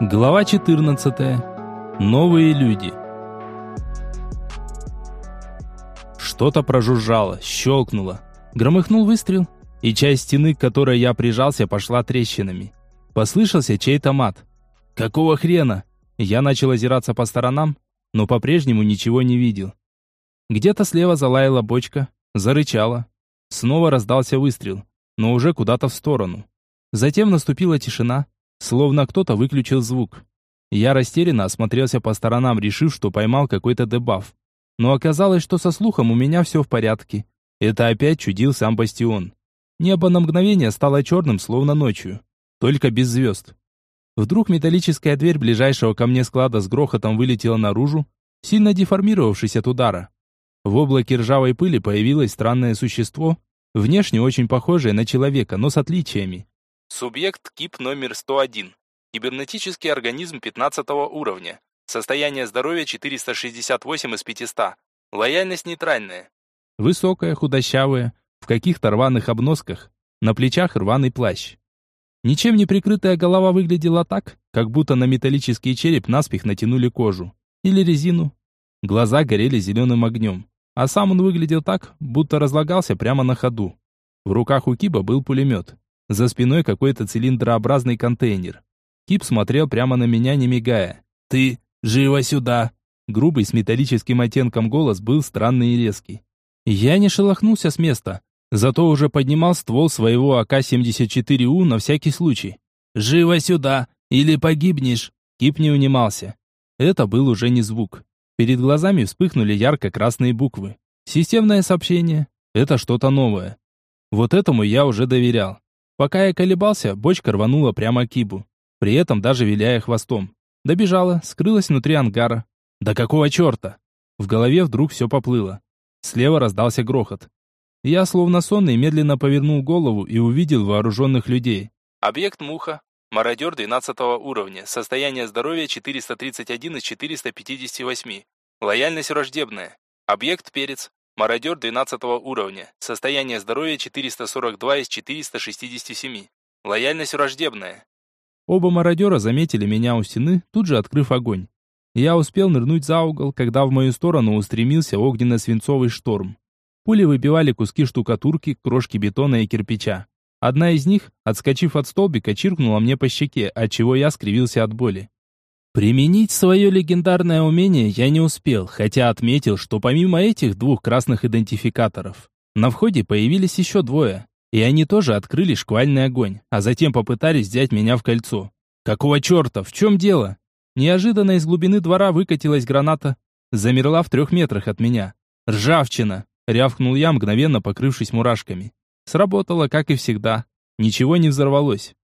Глава 14. Новые люди. Что-то прожужжало, щелкнуло. Громыхнул выстрел, и часть стены, к которой я прижался, пошла трещинами. Послышался чей-то мат. «Какого хрена?» Я начал озираться по сторонам, но по-прежнему ничего не видел. Где-то слева залаяла бочка, зарычала. Снова раздался выстрел, но уже куда-то в сторону. Затем наступила тишина, словно кто-то выключил звук. Я растерянно осмотрелся по сторонам, решив, что поймал какой-то дебаф. Но оказалось, что со слухом у меня все в порядке. Это опять чудил сам Бастион. Небо на мгновение стало черным, словно ночью. Только без звезд. Вдруг металлическая дверь ближайшего ко мне склада с грохотом вылетела наружу, сильно деформировавшись от удара. В облаке ржавой пыли появилось странное существо, внешне очень похожее на человека, но с отличиями. Субъект КИП номер 101. Кибернетический организм 15 уровня. Состояние здоровья 468 из 500. Лояльность нейтральная. Высокая, худощавая, в каких-то рваных обносках, на плечах рваный плащ. Ничем не прикрытая голова выглядела так, как будто на металлический череп наспех натянули кожу. Или резину. Глаза горели зеленым огнем. А сам он выглядел так, будто разлагался прямо на ходу. В руках у Киба был пулемет. За спиной какой-то цилиндрообразный контейнер. Кип смотрел прямо на меня, не мигая. «Ты, живо сюда!» Грубый с металлическим оттенком голос был странный и резкий. Я не шелохнулся с места, зато уже поднимал ствол своего АК-74У на всякий случай. «Живо сюда, или погибнешь!» Кип не унимался. Это был уже не звук. Перед глазами вспыхнули ярко-красные буквы. Системное сообщение. Это что-то новое. Вот этому я уже доверял. Пока я колебался, бочка рванула прямо к кибу, при этом даже виляя хвостом. Добежала, скрылась внутри ангара. Да какого черта? В голове вдруг все поплыло. Слева раздался грохот. Я, словно сонный, медленно повернул голову и увидел вооруженных людей. Объект Муха. Мародер 12 уровня. Состояние здоровья 431 из 458. Лояльность враждебная. Объект Перец. Мародер 12 уровня. Состояние здоровья 442 из 467. Лояльность враждебная. Оба мародера заметили меня у стены, тут же открыв огонь. Я успел нырнуть за угол, когда в мою сторону устремился огненно-свинцовый шторм. Пули выбивали куски штукатурки, крошки бетона и кирпича. Одна из них, отскочив от столбика, чиркнула мне по щеке, отчего я скривился от боли. Применить свое легендарное умение я не успел, хотя отметил, что помимо этих двух красных идентификаторов, на входе появились еще двое, и они тоже открыли шквальный огонь, а затем попытались взять меня в кольцо. Какого черта? В чем дело? Неожиданно из глубины двора выкатилась граната, замерла в трех метрах от меня. «Ржавчина!» — рявкнул я, мгновенно покрывшись мурашками. Сработало, как и всегда. Ничего не взорвалось.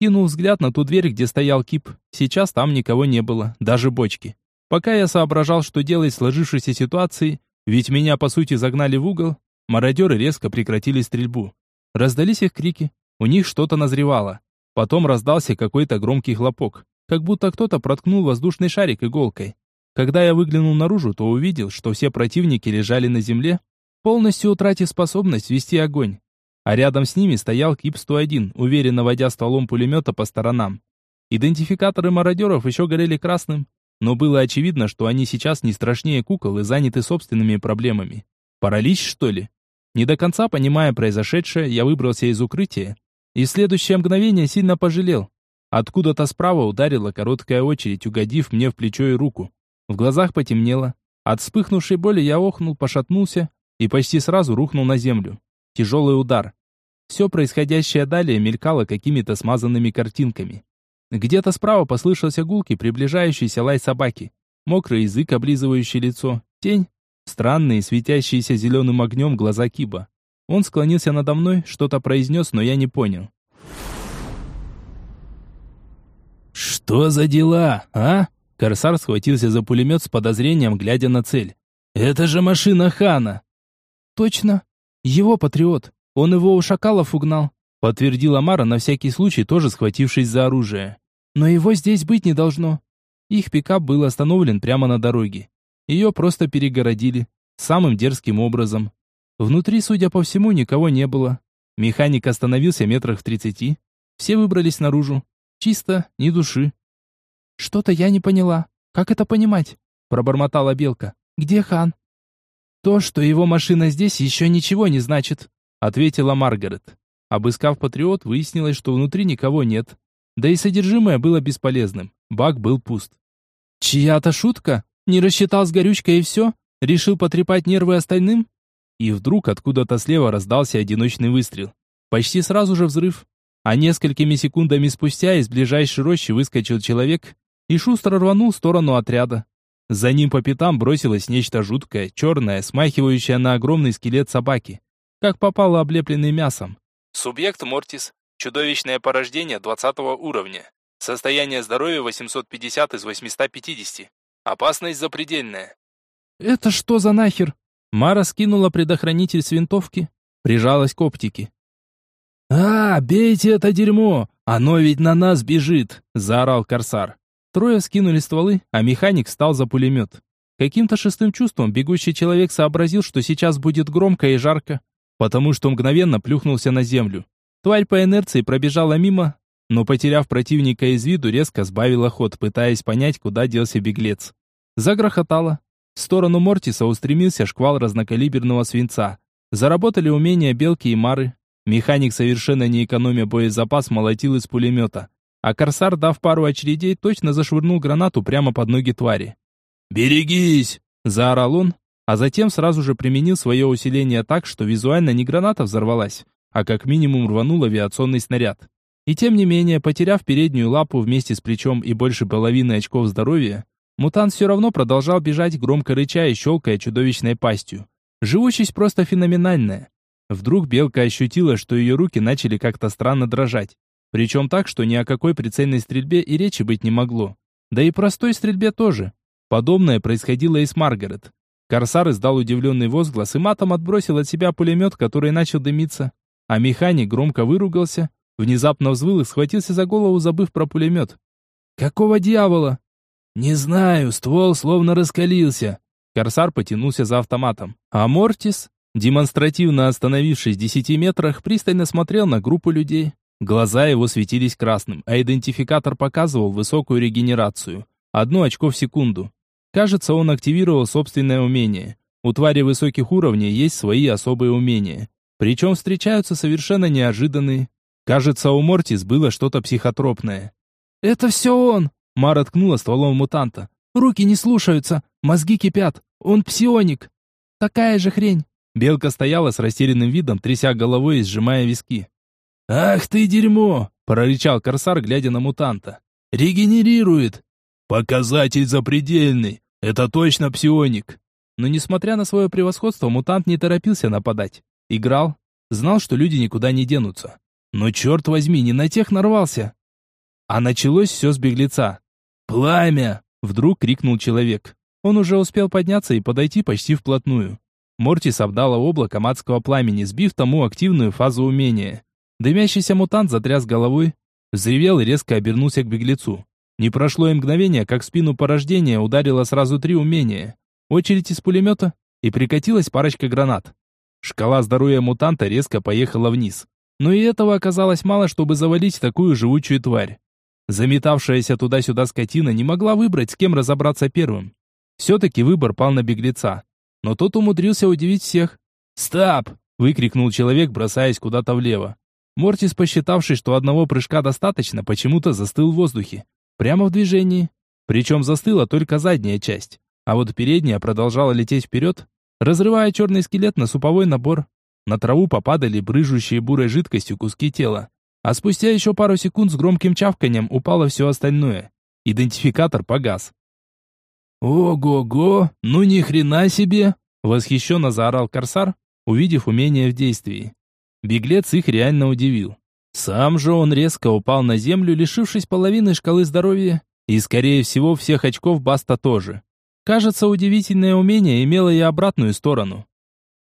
Кинул взгляд на ту дверь, где стоял кип. Сейчас там никого не было, даже бочки. Пока я соображал, что делать в сложившейся ситуации, ведь меня по сути загнали в угол, мародеры резко прекратили стрельбу. Раздались их крики, у них что-то назревало. Потом раздался какой-то громкий хлопок, как будто кто-то проткнул воздушный шарик иголкой. Когда я выглянул наружу, то увидел, что все противники лежали на земле, полностью утратив способность вести огонь а рядом с ними стоял КИП-101, уверенно водя стволом пулемета по сторонам. Идентификаторы мародеров еще горели красным, но было очевидно, что они сейчас не страшнее кукол и заняты собственными проблемами. Паралич, что ли? Не до конца понимая произошедшее, я выбрался из укрытия и в следующее мгновение сильно пожалел. Откуда-то справа ударила короткая очередь, угодив мне в плечо и руку. В глазах потемнело. От вспыхнувшей боли я охнул, пошатнулся и почти сразу рухнул на землю. Тяжелый удар. Все происходящее далее мелькало какими-то смазанными картинками. Где-то справа послышался гулкий приближающийся лай собаки, мокрый язык, облизывающий лицо, тень, странные, светящиеся зеленым огнем глаза Киба. Он склонился надо мной, что-то произнес, но я не понял. «Что за дела, а?» Корсар схватился за пулемет с подозрением, глядя на цель. «Это же машина Хана!» «Точно. Его патриот. Он его у шакалов угнал, подтвердила Мара на всякий случай, тоже схватившись за оружие. Но его здесь быть не должно. Их пикап был остановлен прямо на дороге. Ее просто перегородили, самым дерзким образом. Внутри, судя по всему, никого не было. Механик остановился метрах в тридцати. Все выбрались наружу. Чисто, ни души. Что-то я не поняла. Как это понимать? Пробормотала Белка. Где хан? То, что его машина здесь, еще ничего не значит, ответила Маргарет. Обыскав Патриот, выяснилось, что внутри никого нет. Да и содержимое было бесполезным. Бак был пуст. Чья-то шутка? Не рассчитал с горючкой и все? Решил потрепать нервы остальным? И вдруг откуда-то слева раздался одиночный выстрел. Почти сразу же взрыв. А несколькими секундами спустя из ближайшей рощи выскочил человек и шустро рванул в сторону отряда. За ним по пятам бросилось нечто жуткое, черное, смахивающее на огромный скелет собаки. Как попало облепленный мясом. Субъект Мортис. Чудовищное порождение 20 уровня. Состояние здоровья 850 из 850. Опасность запредельная. «Это что за нахер?» Мара скинула предохранитель с винтовки, прижалась к оптике. «А, бейте это дерьмо! Оно ведь на нас бежит!» – заорал Корсар. Трое скинули стволы, а механик встал за пулемет. Каким-то шестым чувством бегущий человек сообразил, что сейчас будет громко и жарко, потому что мгновенно плюхнулся на землю. Тварь по инерции пробежала мимо, но, потеряв противника из виду, резко сбавила ход, пытаясь понять, куда делся беглец. Загрохотало. В сторону Мортиса устремился шквал разнокалиберного свинца. Заработали умения Белки и Мары. Механик, совершенно не экономя боезапас, молотил из пулемета. А Корсар, дав пару очередей, точно зашвырнул гранату прямо под ноги твари. «Берегись!» – заорал он, а затем сразу же применил свое усиление так, что визуально не граната взорвалась, а как минимум рванул авиационный снаряд. И тем не менее, потеряв переднюю лапу вместе с плечом и больше половины очков здоровья, Мутант все равно продолжал бежать, громко рыча и щелкая чудовищной пастью. Живучесть просто феноменальная. Вдруг белка ощутила, что ее руки начали как-то странно дрожать. Причем так, что ни о какой прицельной стрельбе и речи быть не могло. Да и простой стрельбе тоже. Подобное происходило и с Маргарет. Корсар издал удивленный возглас и матом отбросил от себя пулемет, который начал дымиться. А механик громко выругался, внезапно взвыл и схватился за голову, забыв про пулемет. «Какого дьявола?» «Не знаю, ствол словно раскалился». Корсар потянулся за автоматом. А Мортис, демонстративно остановившись в десяти метрах, пристально смотрел на группу людей. Глаза его светились красным, а идентификатор показывал высокую регенерацию. Одно очко в секунду. Кажется, он активировал собственное умение. У твари высоких уровней есть свои особые умения. Причем встречаются совершенно неожиданные. Кажется, у Мортис было что-то психотропное. «Это все он!» Мара ткнула стволом мутанта. «Руки не слушаются, мозги кипят. Он псионик». «Такая же хрень». Белка стояла с растерянным видом, тряся головой и сжимая виски. «Ах ты дерьмо!» – прорычал Корсар, глядя на мутанта. «Регенерирует!» «Показатель запредельный! Это точно псионик!» Но несмотря на свое превосходство, мутант не торопился нападать. Играл, знал, что люди никуда не денутся. Но черт возьми, не на тех нарвался. А началось все с беглеца. «Пламя!» — вдруг крикнул человек. Он уже успел подняться и подойти почти вплотную. Мортис обдала облаком адского пламени, сбив тому активную фазу умения. Дымящийся мутант затряс головой, взревел и резко обернулся к беглецу. Не прошло и мгновение, как в спину порождения ударило сразу три умения. Очередь из пулемета, и прикатилась парочка гранат. Шкала здоровья мутанта резко поехала вниз. Но и этого оказалось мало, чтобы завалить такую живучую тварь. Заметавшаяся туда-сюда скотина не могла выбрать, с кем разобраться первым. Все-таки выбор пал на беглеца. Но тот умудрился удивить всех. «Стоп!» — выкрикнул человек, бросаясь куда-то влево. Мортис, посчитавший, что одного прыжка достаточно, почему-то застыл в воздухе. Прямо в движении. Причем застыла только задняя часть. А вот передняя продолжала лететь вперед, разрывая черный скелет на суповой набор. На траву попадали брыжущие бурой жидкостью куски тела. А спустя еще пару секунд с громким чавканием упало все остальное. Идентификатор погас. «Ого-го! Ну ни хрена себе!» Восхищенно заорал Корсар, увидев умение в действии. Беглец их реально удивил. Сам же он резко упал на землю, лишившись половины шкалы здоровья, и, скорее всего, всех очков Баста тоже. Кажется, удивительное умение имело и обратную сторону.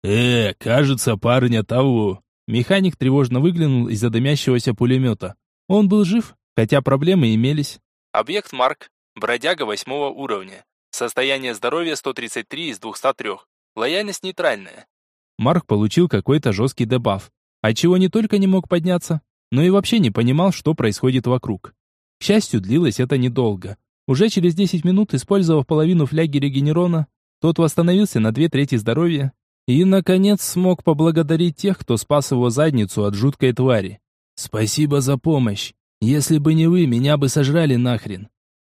«Э, кажется, парня того. Механик тревожно выглянул из-за дымящегося пулемета. Он был жив, хотя проблемы имелись. Объект Марк. Бродяга восьмого уровня. Состояние здоровья 133 из 203. Лояльность нейтральная. Марк получил какой-то жесткий дебаф, отчего не только не мог подняться, но и вообще не понимал, что происходит вокруг. К счастью, длилось это недолго. Уже через 10 минут, использовав половину фляги регенерона, тот восстановился на две трети здоровья и, наконец, смог поблагодарить тех, кто спас его задницу от жуткой твари. «Спасибо за помощь. Если бы не вы, меня бы сожрали нахрен».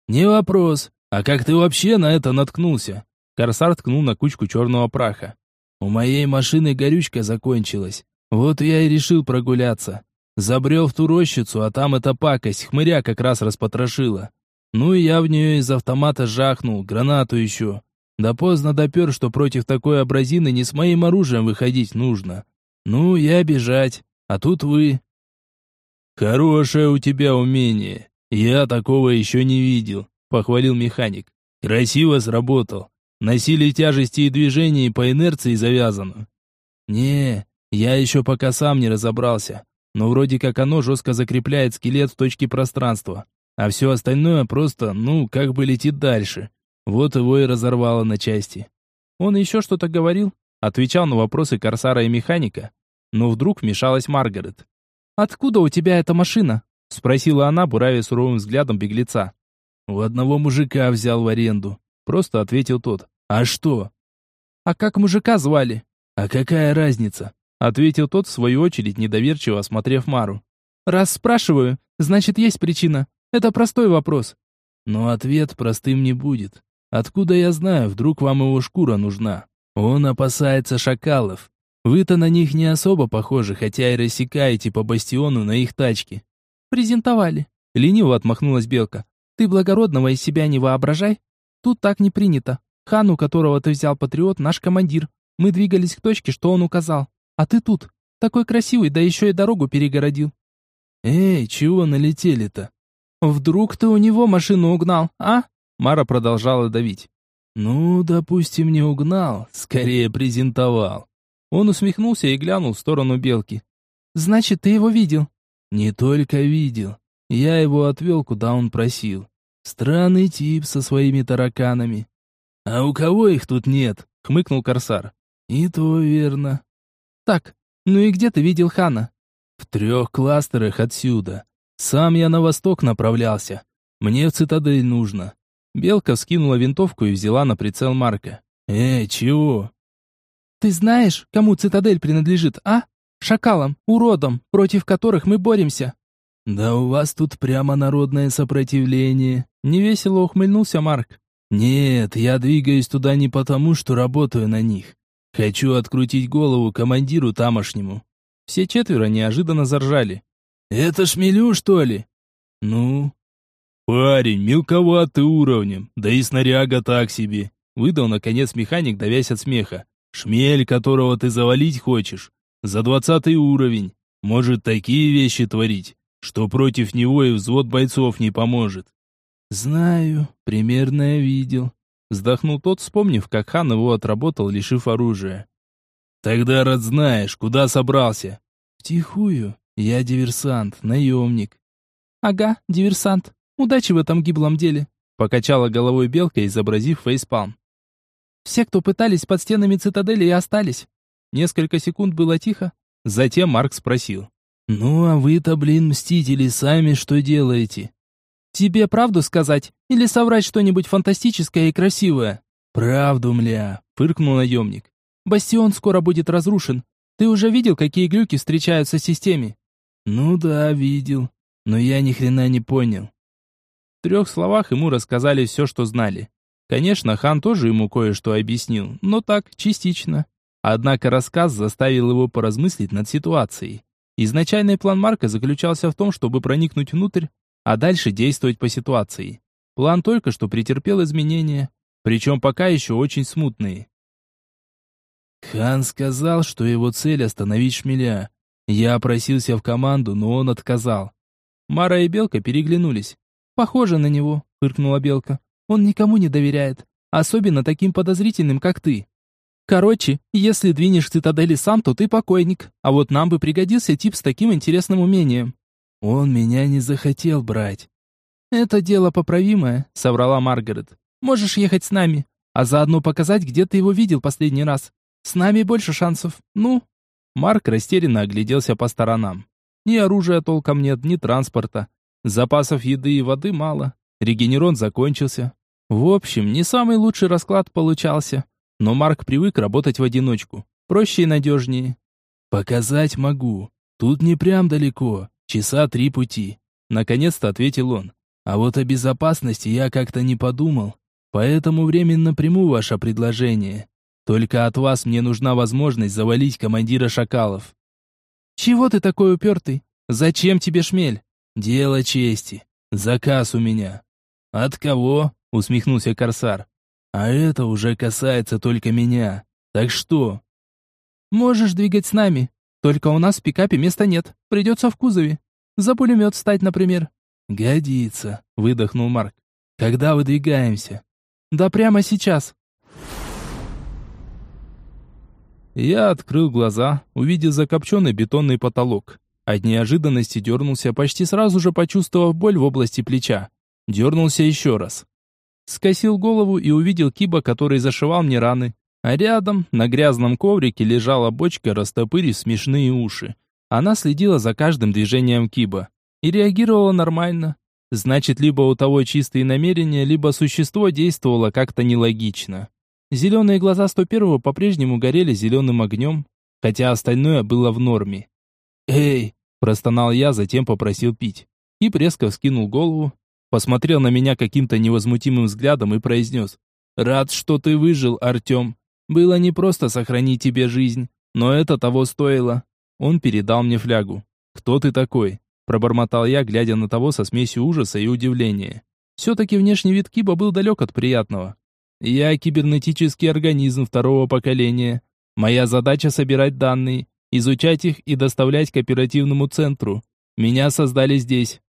«Не вопрос. А как ты вообще на это наткнулся?» Корсар ткнул на кучку черного праха. «У моей машины горючка закончилась. Вот я и решил прогуляться. Забрел в ту рощицу, а там эта пакость, хмыря как раз распотрошила. Ну и я в нее из автомата жахнул, гранату еще. Да поздно допер, что против такой абразины не с моим оружием выходить нужно. Ну, я бежать, а тут вы. Хорошее у тебя умение. Я такого еще не видел, похвалил механик. Красиво сработал. На силе тяжести и движений по инерции завязано. Не, я еще пока сам не разобрался. Но вроде как оно жестко закрепляет скелет в точке пространства. А все остальное просто, ну, как бы летит дальше. Вот его и разорвало на части. Он еще что-то говорил, отвечал на вопросы Корсара и механика, но вдруг вмешалась Маргарет. «Откуда у тебя эта машина?» — спросила она, буравя суровым взглядом беглеца. «У одного мужика взял в аренду», — просто ответил тот. «А что?» «А как мужика звали?» «А какая разница?» — ответил тот, в свою очередь, недоверчиво осмотрев Мару. «Раз спрашиваю, значит, есть причина. Это простой вопрос». Но ответ простым не будет. Откуда я знаю, вдруг вам его шкура нужна? Он опасается шакалов. Вы-то на них не особо похожи, хотя и рассекаете по бастиону на их тачке. Презентовали. Лениво отмахнулась Белка. Ты благородного из себя не воображай. Тут так не принято. Хан, у которого ты взял патриот, наш командир. Мы двигались к точке, что он указал. А ты тут. Такой красивый, да еще и дорогу перегородил. Эй, чего налетели-то? Вдруг ты у него машину угнал, а? Мара продолжала давить. «Ну, допустим, не угнал, скорее презентовал». Он усмехнулся и глянул в сторону белки. «Значит, ты его видел?» «Не только видел. Я его отвел, куда он просил. Странный тип со своими тараканами». «А у кого их тут нет?» — хмыкнул Корсар. «И то верно». «Так, ну и где ты видел Хана?» «В трех кластерах отсюда. Сам я на восток направлялся. Мне в цитадель нужно. Белка вскинула винтовку и взяла на прицел Марка. «Э, чего?» «Ты знаешь, кому цитадель принадлежит, а? Шакалам, уродам, против которых мы боремся». «Да у вас тут прямо народное сопротивление», — невесело ухмыльнулся Марк. «Нет, я двигаюсь туда не потому, что работаю на них. Хочу открутить голову командиру тамошнему». Все четверо неожиданно заржали. «Это шмелю, что ли?» «Ну, «Парень, мелковатый уровнем, да и снаряга так себе», выдал, наконец, механик, давясь от смеха. «Шмель, которого ты завалить хочешь, за двадцатый уровень, может такие вещи творить, что против него и взвод бойцов не поможет». «Знаю, примерно я видел», вздохнул тот, вспомнив, как хан его отработал, лишив оружия. «Тогда, рад знаешь, куда собрался?» «Втихую. Я диверсант, наемник». «Ага, диверсант. Удачи в этом гиблом деле», — покачала головой белка, изобразив фейспалм. «Все, кто пытались под стенами цитадели, и остались». Несколько секунд было тихо. Затем Марк спросил. «Ну, а вы-то, блин, мстители, сами что делаете?» «Тебе правду сказать? Или соврать что-нибудь фантастическое и красивое?» «Правду, мля», — фыркнул наемник. «Бастион скоро будет разрушен. Ты уже видел, какие глюки встречаются в системе?» «Ну да, видел. Но я ни хрена не понял. В трех словах ему рассказали все, что знали. Конечно, хан тоже ему кое-что объяснил, но так, частично. Однако рассказ заставил его поразмыслить над ситуацией. Изначальный план Марка заключался в том, чтобы проникнуть внутрь, а дальше действовать по ситуации. План только что претерпел изменения, причем пока еще очень смутные. Хан сказал, что его цель остановить шмеля. Я просился в команду, но он отказал. Мара и Белка переглянулись. «Похоже на него», — фыркнула Белка. «Он никому не доверяет, особенно таким подозрительным, как ты. Короче, если двинешь цитадели сам, то ты покойник, а вот нам бы пригодился тип с таким интересным умением». «Он меня не захотел брать». «Это дело поправимое», — соврала Маргарет. «Можешь ехать с нами, а заодно показать, где ты его видел последний раз. С нами больше шансов. Ну?» Марк растерянно огляделся по сторонам. Ни оружия толком нет, ни транспорта. Запасов еды и воды мало. Регенерон закончился. В общем, не самый лучший расклад получался. Но Марк привык работать в одиночку. Проще и надежнее. «Показать могу. Тут не прям далеко. Часа три пути», — наконец-то ответил он. «А вот о безопасности я как-то не подумал. Поэтому временно приму ваше предложение. Только от вас мне нужна возможность завалить командира шакалов». «Чего ты такой упертый? Зачем тебе шмель?» «Дело чести. Заказ у меня». «От кого?» — усмехнулся Корсар. «А это уже касается только меня. Так что?» «Можешь двигать с нами. Только у нас в пикапе места нет. Придется в кузове. За пулемет встать, например». «Годится», — выдохнул Марк. «Когда выдвигаемся?» «Да прямо сейчас». Я открыл глаза, увидев закопченный бетонный потолок. От неожиданности дернулся, почти сразу же почувствовав боль в области плеча. Дернулся еще раз. Скосил голову и увидел Киба, который зашивал мне раны. А рядом, на грязном коврике, лежала бочка, растопырив смешные уши. Она следила за каждым движением Киба. И реагировала нормально. Значит, либо у того чистые намерения, либо существо действовало как-то нелогично. Зеленые глаза 101-го по-прежнему горели зеленым огнем, хотя остальное было в норме. «Эй!» – простонал я, затем попросил пить. И резко вскинул голову, посмотрел на меня каким-то невозмутимым взглядом и произнес. «Рад, что ты выжил, Артем. Было не просто сохранить тебе жизнь, но это того стоило». Он передал мне флягу. «Кто ты такой?» Пробормотал я, глядя на того со смесью ужаса и удивления. Все-таки внешний вид Киба был далек от приятного. «Я кибернетический организм второго поколения. Моя задача собирать данные, изучать их и доставлять к оперативному центру. Меня создали здесь.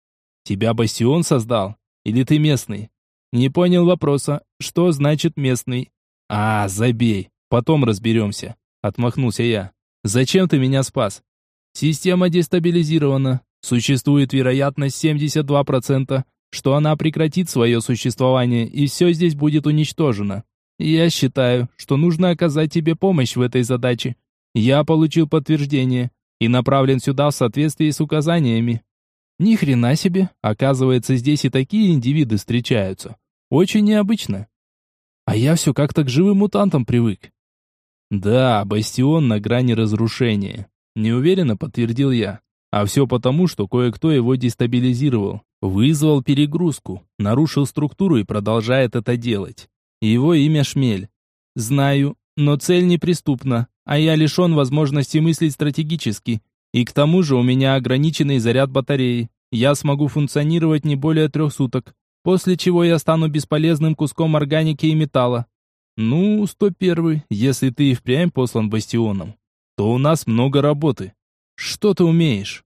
Тебя Бастион создал? Или ты местный? Не понял вопроса. Что значит местный? А, забей. Потом разберемся. Отмахнулся я. Зачем ты меня спас? Система дестабилизирована. Существует вероятность 72%, что она прекратит свое существование, и все здесь будет уничтожено. Я считаю, что нужно оказать тебе помощь в этой задаче. Я получил подтверждение и направлен сюда в соответствии с указаниями. Ни хрена себе, оказывается, здесь и такие индивиды встречаются. Очень необычно. А я все как-то к живым мутантам привык. Да, бастион на грани разрушения. Неуверенно подтвердил я. А все потому, что кое-кто его дестабилизировал, вызвал перегрузку, нарушил структуру и продолжает это делать. Его имя Шмель. Знаю, но цель неприступна, а я лишен возможности мыслить стратегически. И к тому же у меня ограниченный заряд батареи. Я смогу функционировать не более трех суток, после чего я стану бесполезным куском органики и металла. Ну, 101, если ты и впрямь послан бастионом, то у нас много работы. Что ты умеешь?